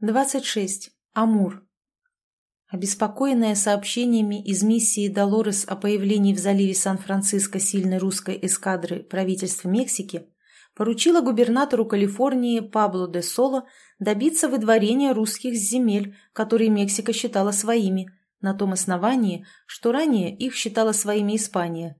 26. Амур. Обеспокоенная сообщениями из миссии Долорес о появлении в заливе Сан-Франциско сильной русской эскадры правительства Мексики, поручила губернатору Калифорнии Пабло де Соло добиться выдворения русских земель, которые Мексика считала своими, на том основании, что ранее их считала своими Испания.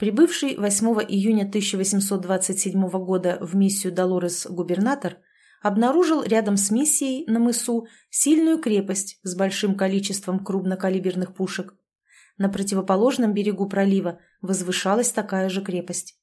Прибывший 8 июня 1827 года в миссию Долорес губернатор – обнаружил рядом с миссией на мысу сильную крепость с большим количеством крупнокалиберных пушек. На противоположном берегу пролива возвышалась такая же крепость.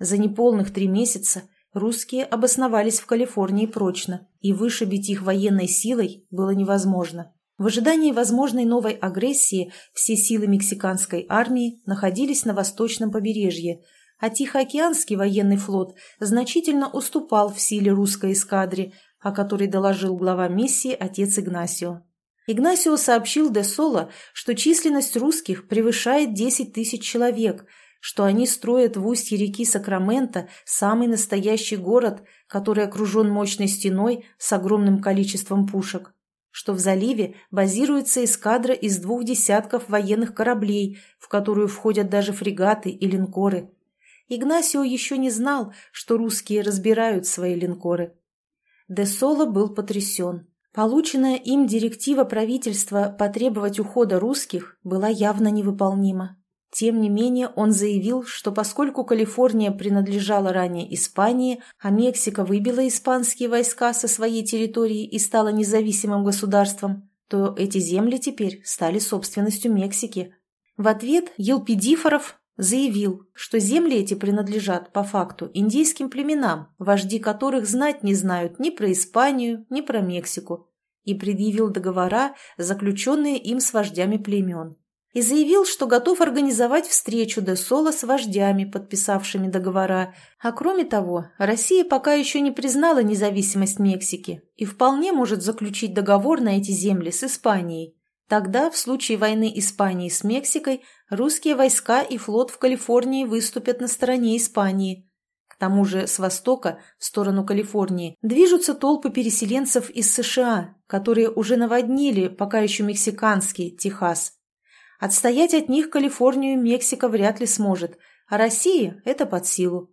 За неполных три месяца русские обосновались в Калифорнии прочно, и вышибить их военной силой было невозможно. В ожидании возможной новой агрессии все силы мексиканской армии находились на восточном побережье – а Тихоокеанский военный флот значительно уступал в силе русской эскадре, о которой доложил глава миссии отец Игнасио. Игнасио сообщил де Соло, что численность русских превышает 10 тысяч человек, что они строят в устье реки Сакраменто самый настоящий город, который окружен мощной стеной с огромным количеством пушек, что в заливе базируется эскадра из двух десятков военных кораблей, в которую входят даже фрегаты и линкоры – Игнасио еще не знал, что русские разбирают свои линкоры. Де Соло был потрясен. Полученная им директива правительства потребовать ухода русских была явно невыполнима. Тем не менее, он заявил, что поскольку Калифорния принадлежала ранее Испании, а Мексика выбила испанские войска со своей территории и стала независимым государством, то эти земли теперь стали собственностью Мексики. В ответ Елпидифоров заявил, что земли эти принадлежат, по факту, индейским племенам, вожди которых знать не знают ни про Испанию, ни про Мексику, и предъявил договора, заключенные им с вождями племен. И заявил, что готов организовать встречу де Соло с вождями, подписавшими договора, а кроме того, Россия пока еще не признала независимость Мексики и вполне может заключить договор на эти земли с Испанией, Тогда, в случае войны Испании с Мексикой, русские войска и флот в Калифорнии выступят на стороне Испании. К тому же с востока, в сторону Калифорнии, движутся толпы переселенцев из США, которые уже наводнили пока еще мексиканский Техас. Отстоять от них Калифорнию Мексика вряд ли сможет, а России это под силу.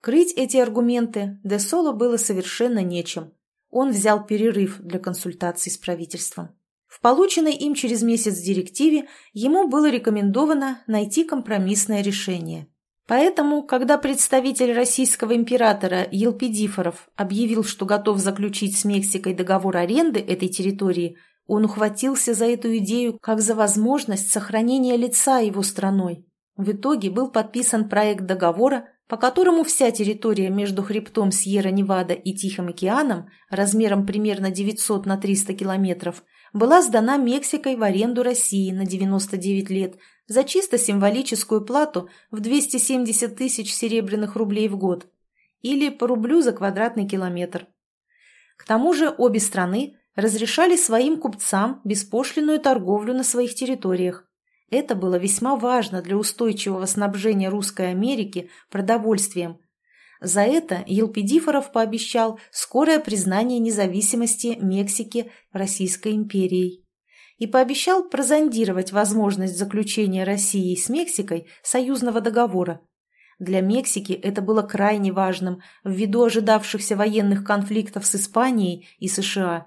Крыть эти аргументы Де Соло было совершенно нечем. Он взял перерыв для консультаций с правительством. В полученной им через месяц директиве ему было рекомендовано найти компромиссное решение. Поэтому, когда представитель российского императора Елпидифоров объявил, что готов заключить с Мексикой договор аренды этой территории, он ухватился за эту идею как за возможность сохранения лица его страной. В итоге был подписан проект договора, по которому вся территория между хребтом Сьерра-Невада и Тихим океаном размером примерно 900 на 300 километров была сдана Мексикой в аренду России на 99 лет за чисто символическую плату в 270 тысяч серебряных рублей в год или по рублю за квадратный километр. К тому же обе страны разрешали своим купцам беспошлинную торговлю на своих территориях. Это было весьма важно для устойчивого снабжения Русской Америки продовольствием за это Елпидифоров пообещал скорое признание независимости Мексики Российской империей и пообещал прозондировать возможность заключения России с Мексикой союзного договора. Для Мексики это было крайне важным ввиду ожидавшихся военных конфликтов с Испанией и США.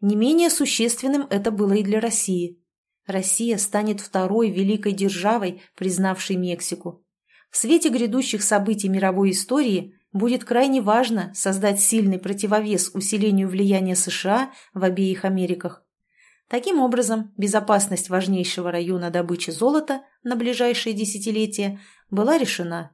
Не менее существенным это было и для России. Россия станет второй великой державой, признавшей Мексику. В свете грядущих событий мировой истории будет крайне важно создать сильный противовес усилению влияния США в обеих Америках. Таким образом, безопасность важнейшего района добычи золота на ближайшие десятилетия была решена.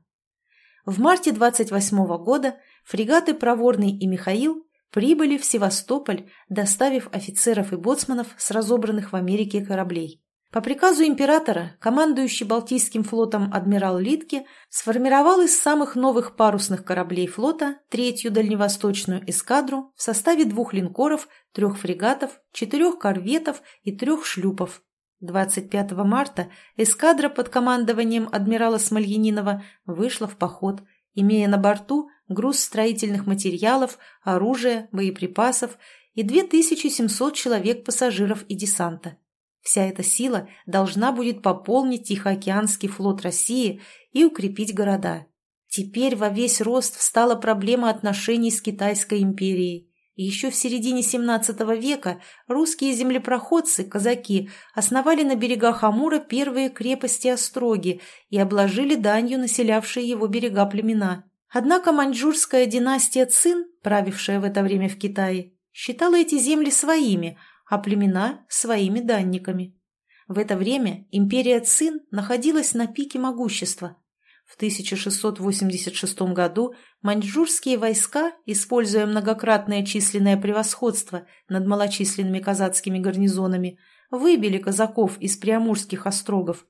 В марте 28 года фрегаты «Проворный» и «Михаил» прибыли в Севастополь, доставив офицеров и боцманов с разобранных в Америке кораблей. По приказу императора, командующий Балтийским флотом адмирал Литке сформировал из самых новых парусных кораблей флота третью дальневосточную эскадру в составе двух линкоров, трех фрегатов, четырех корветов и трех шлюпов. 25 марта эскадра под командованием адмирала Смольянинова вышла в поход, имея на борту груз строительных материалов, оружия, боеприпасов и 2700 человек пассажиров и десанта. Вся эта сила должна будет пополнить Тихоокеанский флот России и укрепить города. Теперь во весь рост встала проблема отношений с Китайской империей. Еще в середине XVII века русские землепроходцы, казаки, основали на берегах Амура первые крепости-остроги и обложили данью населявшие его берега племена. Однако маньчжурская династия Цин, правившая в это время в Китае, считала эти земли своими, а племена – своими данниками. В это время империя Цин находилась на пике могущества. В 1686 году маньчжурские войска, используя многократное численное превосходство над малочисленными казацкими гарнизонами, выбили казаков из Приамурских острогов.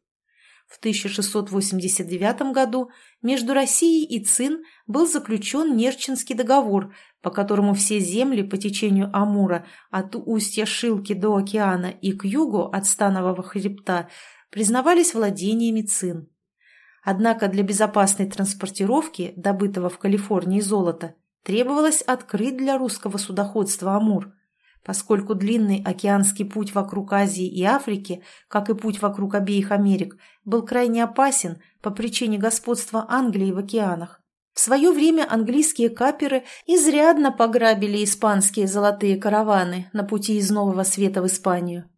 В 1689 году между Россией и Цин был заключен Нерчинский договор, по которому все земли по течению Амура от устья Шилки до океана и к югу от Станового хребта признавались владениями Цин. Однако для безопасной транспортировки добытого в Калифорнии золота требовалось открыть для русского судоходства Амур, поскольку длинный океанский путь вокруг Азии и Африки, как и путь вокруг обеих Америк, был крайне опасен по причине господства Англии в океанах. В свое время английские каперы изрядно пограбили испанские золотые караваны на пути из Нового Света в Испанию.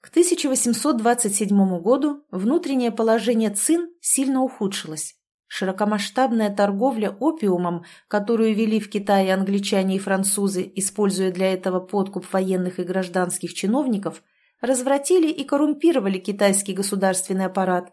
К 1827 году внутреннее положение Цин сильно ухудшилось. Широкомасштабная торговля опиумом, которую вели в Китае англичане и французы, используя для этого подкуп военных и гражданских чиновников, развратили и коррумпировали китайский государственный аппарат.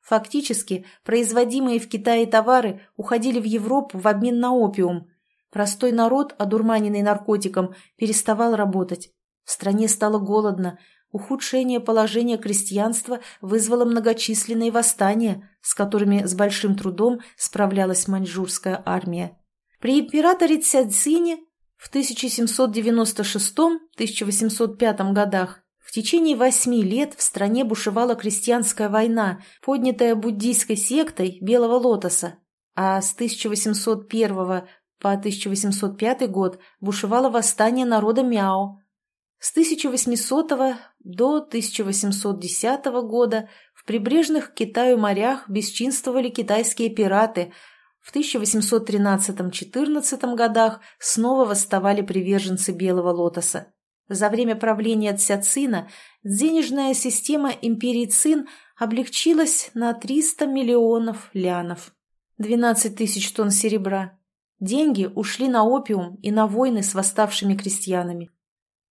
Фактически, производимые в Китае товары уходили в Европу в обмен на опиум. Простой народ, одурманенный наркотиком, переставал работать. В стране стало голодно, Ухудшение положения крестьянства вызвало многочисленные восстания, с которыми с большим трудом справлялась маньчжурская армия. При императоре Цзяцине в 1796-1805 годах в течение восьми лет в стране бушевала крестьянская война, поднятая буддийской сектой Белого Лотоса, а с 1801 по 1805 год бушевало восстание народа Мяо. С 1800 до 1810 года в прибрежных Китаю морях бесчинствовали китайские пираты. В 1813-14 годах снова восставали приверженцы Белого Лотоса. За время правления Цяцина денежная система империи Цин облегчилась на 300 миллионов лянов. 12 тысяч тонн серебра. Деньги ушли на опиум и на войны с восставшими крестьянами.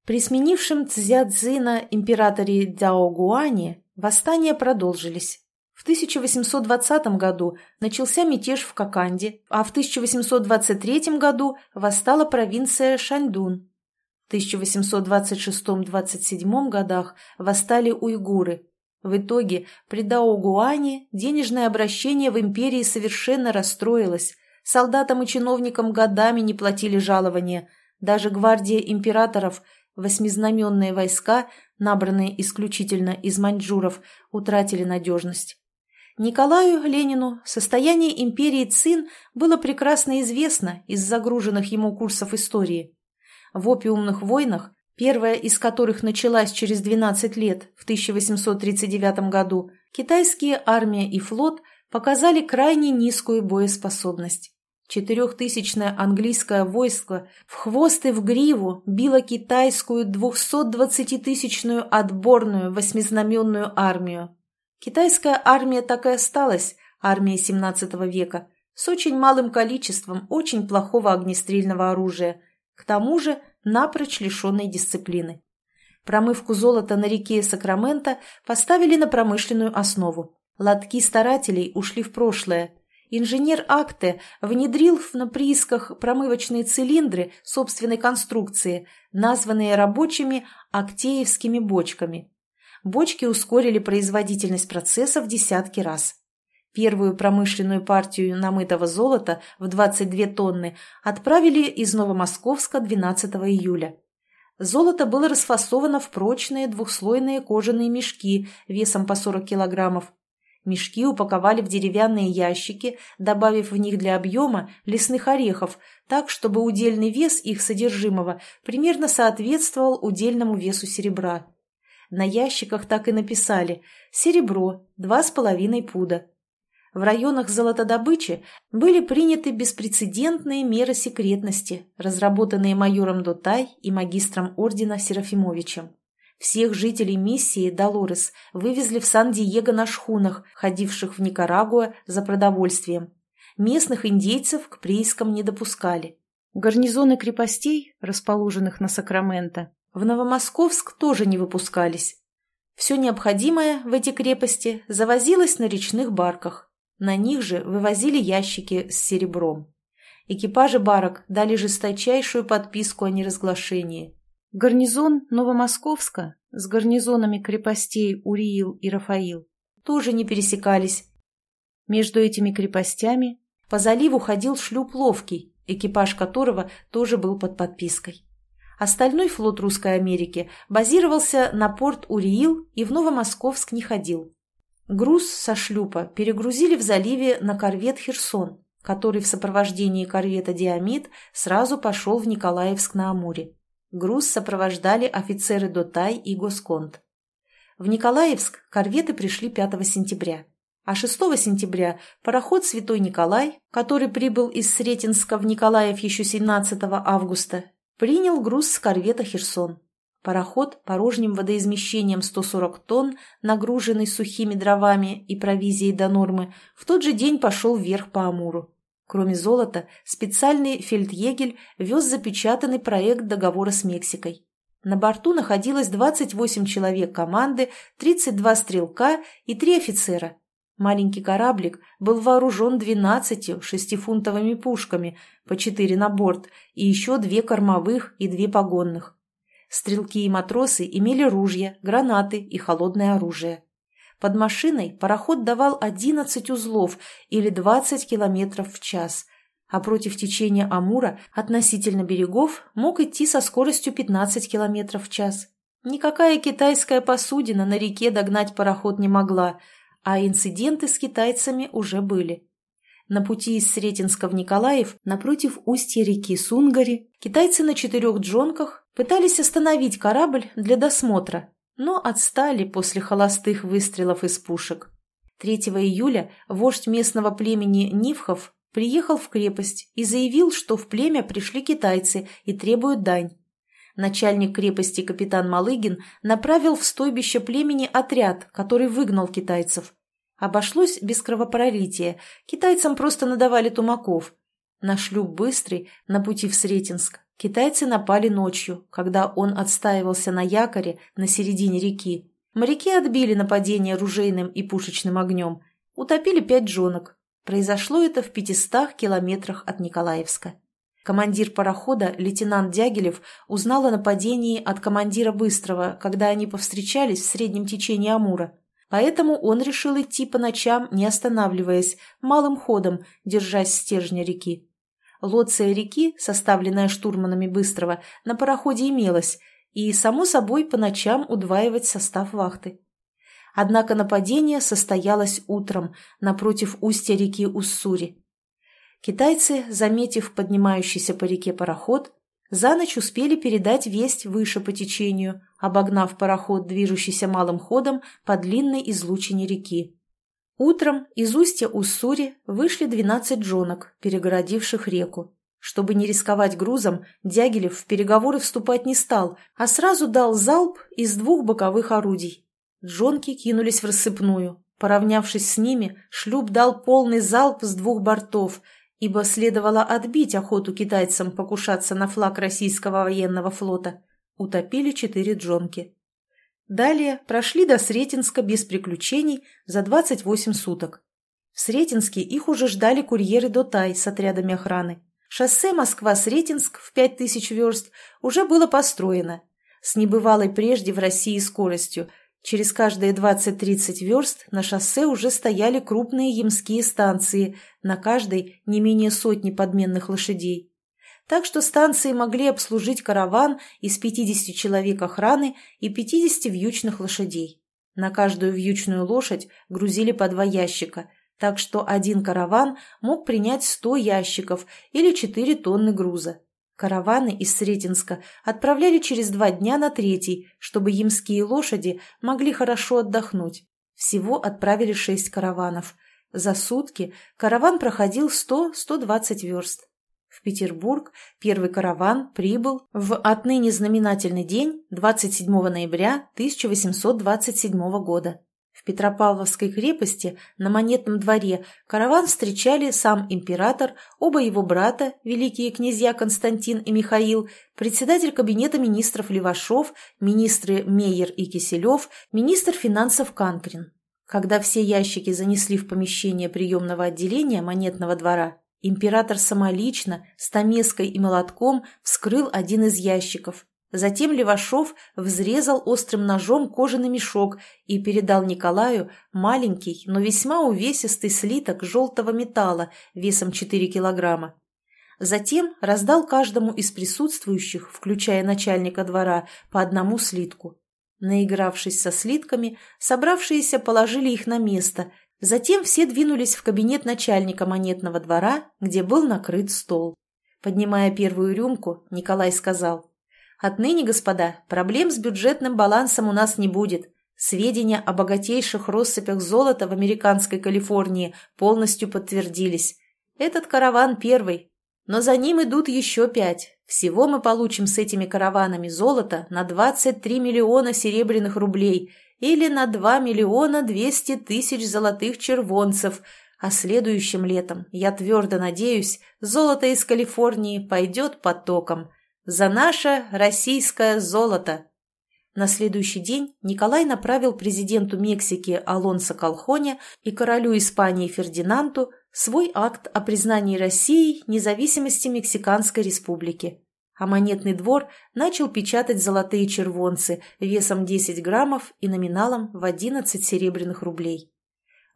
При сменившем Цзядзина императоре Дяогуане восстания продолжились. В 1820 году начался мятеж в Коканде, а в 1823 году восстала провинция Шаньдун. В 1826-27 годах восстали уйгуры. В итоге при Даогуане денежное обращение в империи совершенно расстроилось. Солдатам и чиновникам годами не платили жалования. Даже гвардия императоров – Восьмизнаменные войска, набранные исключительно из маньчжуров, утратили надежность. Николаю Ленину состояние империи Цин было прекрасно известно из загруженных ему курсов истории. В опиумных войнах, первая из которых началась через 12 лет, в 1839 году, китайские армия и флот показали крайне низкую боеспособность. Четырехтысячное английское войско в хвост и в гриву било китайскую двухсотдвадцатитысячную отборную восьмизнаменную армию. Китайская армия так и осталась, армия XVII века, с очень малым количеством очень плохого огнестрельного оружия, к тому же напрочь лишенной дисциплины. Промывку золота на реке Сакраменто поставили на промышленную основу. Лотки старателей ушли в прошлое – Инженер Акте внедрил на приисках промывочные цилиндры собственной конструкции, названные рабочими актеевскими бочками. Бочки ускорили производительность процесса в десятки раз. Первую промышленную партию намытого золота в 22 тонны отправили из Новомосковска 12 июля. Золото было расфасовано в прочные двухслойные кожаные мешки весом по 40 килограммов. Мешки упаковали в деревянные ящики, добавив в них для объема лесных орехов, так, чтобы удельный вес их содержимого примерно соответствовал удельному весу серебра. На ящиках так и написали «Серебро, 2,5 пуда». В районах золотодобычи были приняты беспрецедентные меры секретности, разработанные майором Дотай и магистром ордена Серафимовичем. Всех жителей миссии Долорес вывезли в Сан-Диего на шхунах, ходивших в Никарагуа за продовольствием. Местных индейцев к приискам не допускали. Гарнизоны крепостей, расположенных на Сакраменто, в Новомосковск тоже не выпускались. Все необходимое в эти крепости завозилось на речных барках. На них же вывозили ящики с серебром. Экипажи барок дали жесточайшую подписку о неразглашении. Гарнизон Новомосковска с гарнизонами крепостей Уриил и Рафаил тоже не пересекались. Между этими крепостями по заливу ходил шлюп Ловкий, экипаж которого тоже был под подпиской. Остальной флот Русской Америки базировался на порт Уриил и в Новомосковск не ходил. Груз со шлюпа перегрузили в заливе на корвет «Херсон», который в сопровождении корвета «Диамид» сразу пошел в Николаевск на Амуре. Груз сопровождали офицеры Дотай и Госконт. В Николаевск корветы пришли 5 сентября, а 6 сентября пароход «Святой Николай», который прибыл из Сретенска в Николаев еще 17 августа, принял груз с корвета «Херсон». Пароход порожним водоизмещением 140 тонн, нагруженный сухими дровами и провизией до нормы, в тот же день пошел вверх по Амуру. Кроме золота, специальный фельдъегель вез запечатанный проект договора с Мексикой. На борту находилось 28 человек команды, 32 стрелка и 3 офицера. Маленький кораблик был вооружен 12 шестифунтовыми пушками, по 4 на борт, и еще две кормовых и две погонных. Стрелки и матросы имели ружья, гранаты и холодное оружие. Под машиной пароход давал 11 узлов или 20 километров в час, а против течения Амура относительно берегов мог идти со скоростью 15 километров в час. Никакая китайская посудина на реке догнать пароход не могла, а инциденты с китайцами уже были. На пути из Сретенска в Николаев, напротив устья реки Сунгари, китайцы на четырех джонках Пытались остановить корабль для досмотра, но отстали после холостых выстрелов из пушек. 3 июля вождь местного племени Нивхов приехал в крепость и заявил, что в племя пришли китайцы и требуют дань. Начальник крепости капитан Малыгин направил в стойбище племени отряд, который выгнал китайцев. Обошлось без кровопролития, китайцам просто надавали тумаков. На шлюп «Быстрый» на пути в Сретенск Китайцы напали ночью, когда он отстаивался на якоре на середине реки. Моряки отбили нападение ружейным и пушечным огнем. Утопили пять джонок. Произошло это в пятистах километрах от Николаевска. Командир парохода, лейтенант Дягилев, узнал о нападении от командира Быстрого, когда они повстречались в среднем течении Амура. Поэтому он решил идти по ночам, не останавливаясь, малым ходом, держась стержня реки. Лоция реки, составленная штурманами Быстрого, на пароходе имелась, и, само собой, по ночам удваивать состав вахты. Однако нападение состоялось утром напротив устья реки Уссури. Китайцы, заметив поднимающийся по реке пароход, за ночь успели передать весть выше по течению, обогнав пароход, движущийся малым ходом по длинной излучине реки. Утром из устья Уссури вышли двенадцать джонок, перегородивших реку. Чтобы не рисковать грузом, Дягилев в переговоры вступать не стал, а сразу дал залп из двух боковых орудий. Джонки кинулись в рассыпную. Поравнявшись с ними, шлюп дал полный залп с двух бортов, ибо следовало отбить охоту китайцам покушаться на флаг российского военного флота. Утопили четыре джонки. Далее прошли до Сретенска без приключений за 28 суток. В Сретенске их уже ждали курьеры Дотай с отрядами охраны. Шоссе Москва-Сретенск в 5000 верст уже было построено. С небывалой прежде в России скоростью. Через каждые 20-30 верст на шоссе уже стояли крупные ямские станции, на каждой не менее сотни подменных лошадей так что станции могли обслужить караван из 50 человек охраны и 50 вьючных лошадей. На каждую вьючную лошадь грузили по два ящика, так что один караван мог принять 100 ящиков или 4 тонны груза. Караваны из Сретенска отправляли через два дня на третий, чтобы ямские лошади могли хорошо отдохнуть. Всего отправили шесть караванов. За сутки караван проходил 100-120 верст. В Петербург первый караван прибыл в отныне знаменательный день 27 ноября 1827 года. В Петропавловской крепости на Монетном дворе караван встречали сам император, оба его брата, великие князья Константин и Михаил, председатель кабинета министров Левашов, министры Мейер и Киселев, министр финансов Канкрин. Когда все ящики занесли в помещение приемного отделения Монетного двора, Император самолично, с томеской и молотком вскрыл один из ящиков. Затем Левашов взрезал острым ножом кожаный мешок и передал Николаю маленький, но весьма увесистый слиток желтого металла весом 4 килограмма. Затем раздал каждому из присутствующих, включая начальника двора, по одному слитку. Наигравшись со слитками, собравшиеся положили их на место – Затем все двинулись в кабинет начальника монетного двора, где был накрыт стол. Поднимая первую рюмку, Николай сказал, «Отныне, господа, проблем с бюджетным балансом у нас не будет. Сведения о богатейших россыпях золота в американской Калифорнии полностью подтвердились. Этот караван первый, но за ним идут еще пять. Всего мы получим с этими караванами золото на 23 миллиона серебряных рублей – или на 2 миллиона 200 тысяч золотых червонцев, а следующим летом, я твердо надеюсь, золото из Калифорнии пойдет потоком. За наше российское золото! На следующий день Николай направил президенту Мексики Алонсо Колхоне и королю Испании Фердинанду свой акт о признании России независимости Мексиканской республики а монетный двор начал печатать золотые червонцы весом 10 граммов и номиналом в 11 серебряных рублей.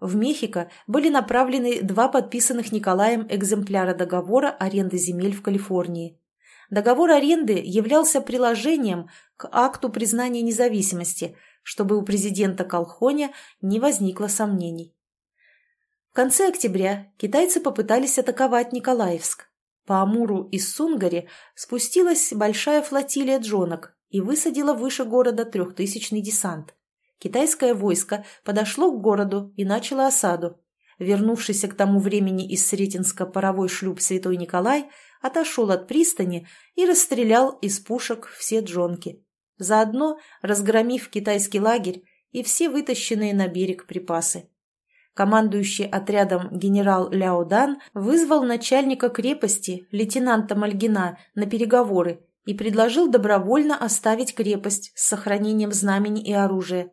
В Мехико были направлены два подписанных Николаем экземпляра договора аренды земель в Калифорнии. Договор аренды являлся приложением к акту признания независимости, чтобы у президента Колхоня не возникло сомнений. В конце октября китайцы попытались атаковать Николаевск, по Амуру из Сунгари спустилась большая флотилия джонок и высадила выше города трехтысячный десант. Китайское войско подошло к городу и начало осаду. Вернувшийся к тому времени из Сретенска паровой шлюп Святой Николай отошел от пристани и расстрелял из пушек все джонки, заодно разгромив китайский лагерь и все вытащенные на берег припасы. Командующий отрядом генерал Ляо Дан вызвал начальника крепости, лейтенанта Мальгина, на переговоры и предложил добровольно оставить крепость с сохранением знамени и оружия.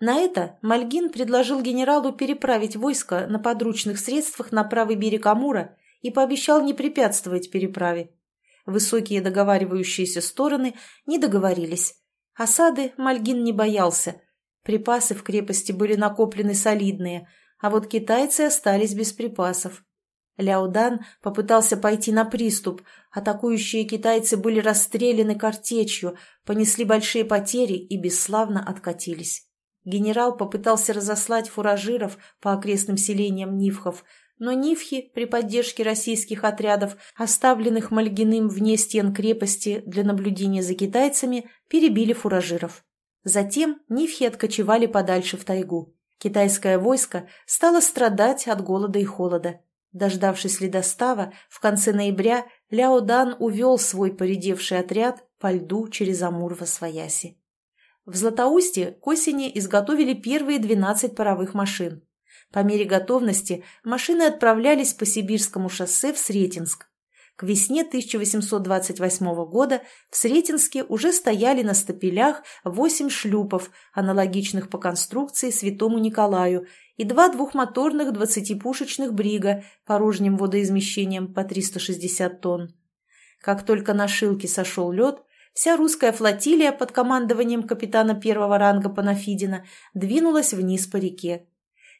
На это Мальгин предложил генералу переправить войско на подручных средствах на правый берег Амура и пообещал не препятствовать переправе. Высокие договаривающиеся стороны не договорились. Осады Мальгин не боялся. Припасы в крепости были накоплены солидные – а вот китайцы остались без припасов. Ляудан попытался пойти на приступ. Атакующие китайцы были расстреляны картечью, понесли большие потери и бесславно откатились. Генерал попытался разослать фуражиров по окрестным селениям Нивхов, но Нивхи при поддержке российских отрядов, оставленных Мальгиным вне стен крепости для наблюдения за китайцами, перебили фуражиров. Затем Нивхи откочевали подальше в тайгу. Китайское войско стало страдать от голода и холода. Дождавшись ледостава, в конце ноября Ляо Дан увел свой поредевший отряд по льду через Амур во Свояси. В Златоусте к осени изготовили первые 12 паровых машин. По мере готовности машины отправлялись по Сибирскому шоссе в Сретенск, к весне 1828 года в Сретенске уже стояли на стапелях восемь шлюпов, аналогичных по конструкции Святому Николаю, и два двухмоторных двадцатипушечных брига порожним водоизмещением по 360 тонн. Как только на Шилке сошел лед, вся русская флотилия под командованием капитана первого ранга Панафидина двинулась вниз по реке.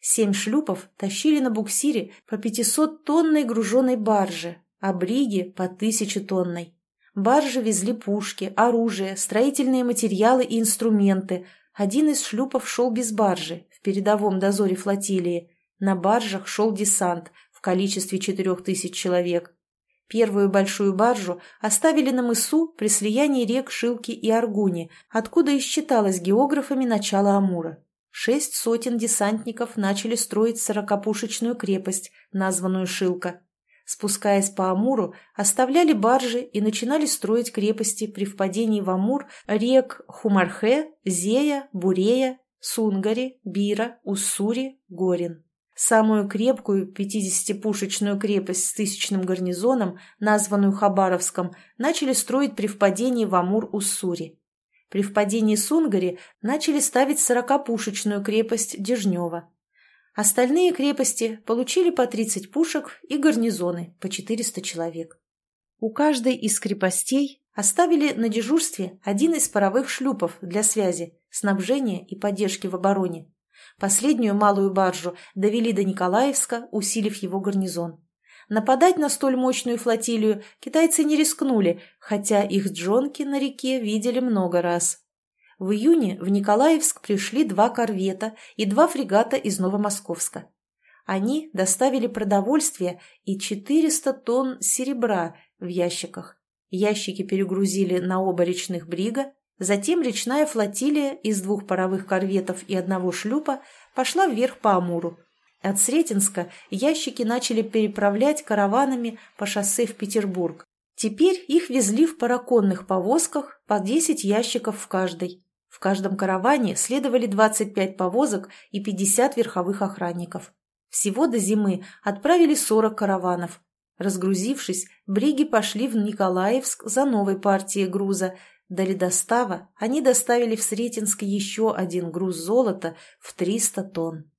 Семь шлюпов тащили на буксире по 500-тонной груженой барже, а бриги по тысяче тонной. Баржи везли пушки, оружие, строительные материалы и инструменты, один из шлюпов шел без баржи в передовом дозоре флотилии. На баржах шел десант в количестве четырех тысяч человек. Первую большую баржу оставили на мысу при слиянии рек Шилки и Аргуни, откуда и считалось географами начало Амура. Шесть сотен десантников начали строить сорокопушечную крепость, названную Шилка. Спускаясь по Амуру, оставляли баржи и начинали строить крепости при впадении в Амур рек Хумархе, Зея, Бурея, Сунгари, Бира, Уссури, Горин. Самую крепкую 50-пушечную крепость с тысячным гарнизоном, названную Хабаровском, начали строить при впадении в Амур-Уссури. При впадении Сунгари начали ставить 40-пушечную крепость Дежнева. Остальные крепости получили по 30 пушек и гарнизоны по 400 человек. У каждой из крепостей оставили на дежурстве один из паровых шлюпов для связи, снабжения и поддержки в обороне. Последнюю малую баржу довели до Николаевска, усилив его гарнизон. Нападать на столь мощную флотилию китайцы не рискнули, хотя их джонки на реке видели много раз. В июне в Николаевск пришли два корвета и два фрегата из Новомосковска. Они доставили продовольствие и 400 тонн серебра в ящиках. Ящики перегрузили на оба речных брига, затем речная флотилия из двух паровых корветов и одного шлюпа пошла вверх по Амуру. От Сретенска ящики начали переправлять караванами по шоссе в Петербург. Теперь их везли в параконных повозках по 10 ящиков в каждой. В каждом караване следовали 25 повозок и 50 верховых охранников. Всего до зимы отправили 40 караванов. Разгрузившись, бриги пошли в Николаевск за новой партией груза. До ледостава они доставили в Сретенск еще один груз золота в 300 тонн.